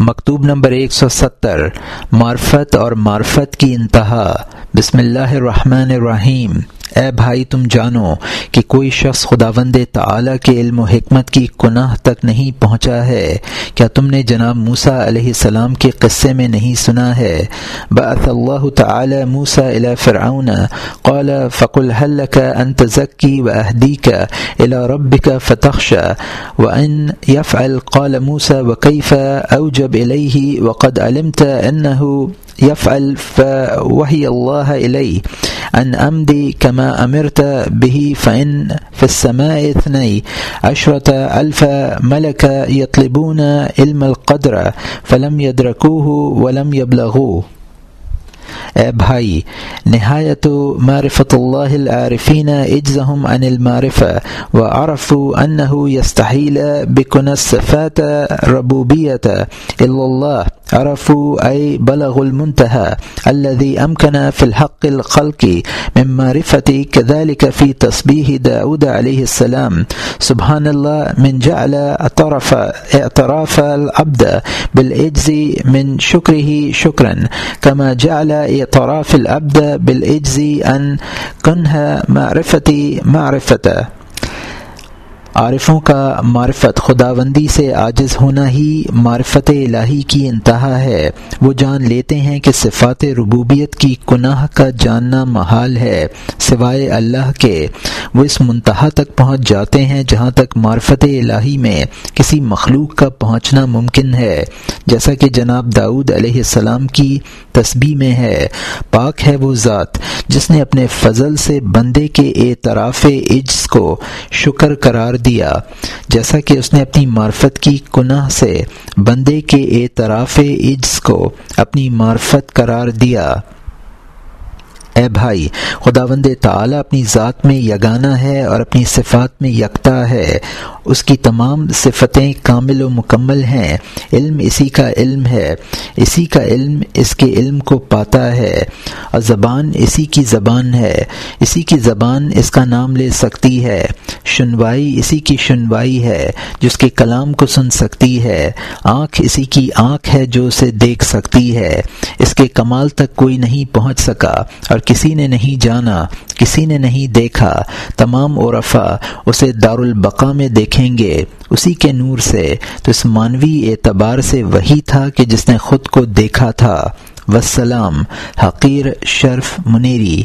مکتوب نمبر ایک سو ستر، معرفت اور معرفت کی انتہا۔ بسم اللہ الرحمن الرحیم۔ اے بھائی، تم جانو کہ کوئی شخص خدا وند کے علم و حکمت کی گناہ تک نہیں پہنچا ہے۔ کیا تم نے جناب موسا علیہ السلام کے قصے میں نہیں سنا ہے؟ بعث اللہ تعالی موسا الى فرعون، قال، فقل، هل لك ان تزكي واهديك الى ربك فتخشى وان يفعل قال موسى وكيف اوجب اليه وقد علمت أنه يفعل فوهي الله إليه. أن امدي كما أمرت به فإن في السماء اثني عشرة ألف ملك يطلبون علم القدر فلم يدركوه ولم يبلغوه. اے بھائی، نہایت معرفت اللہ العارفین اجزہم عن المعرفہ عرف انہ یستحیل بکن صفات ربوبیت اللہ۔ عرفوا اي بلغ المنتهى الذي امكن في الحق الخلق من معرفة كذلك في تسبيح داود عليه السلام. سبحان الله، من جعل اعترف اعتراف العبد بالعجز من شكره شكرا، كما جعل اعتراف العبد بالعجز ان كنها معرفتي معرفته. عارفوں کا معرفت خداوندی سے عاجز ہونا ہی معرفت الہی کی انتہا ہے۔ وہ جان لیتے ہیں کہ صفات ربوبیت کی گناہ کا جاننا محال ہے، سوائے اللہ کے۔ وہ اس منتہا تک پہنچ جاتے ہیں جہاں تک معرفت الہی میں کسی مخلوق کا پہنچنا ممکن ہے۔ جیسا کہ جناب داؤد علیہ السلام کی تسبیح میں ہے، پاک ہے وہ ذات جس نے اپنے فضل سے بندے کے اعتراف عجز کو شکر قرار دیا۔ جیسا کہ اس نے اپنی معرفت کی کناہ سے، بندے کے اعتراف عجز کو اپنی معرفت قرار دیا۔ اے بھائی خدا وند اپنی ذات میں یگانہ ہے اور اپنی صفات میں یکتا ہے۔ اس کی تمام صفتیں کامل و مکمل ہیں۔ علم اسی کا علم ہے۔ اسی کا علم اس کے علم کو پاتا ہے۔ اور زبان اسی کی زبان ہے۔ اسی کی زبان اس کا نام لے سکتی ہے۔ شنوائی اسی کی شنوائی ہے، جس کے کلام کو سن سکتی ہے۔ آنکھ اسی کی آنکھ ہے جو اسے دیکھ سکتی ہے۔ اس کے کمال تک کوئی نہیں پہنچ سکا۔ اور کسی نے نہیں جانا، کسی نے نہیں دیکھا، تمام عرفا اسے دارالبقا میں دیکھیں گے، اسی کے نور سے۔ تو اس مانوی اعتبار سے وہی تھا کہ جس نے خود کو دیکھا تھا۔ وسلام حقیر شرف منیری۔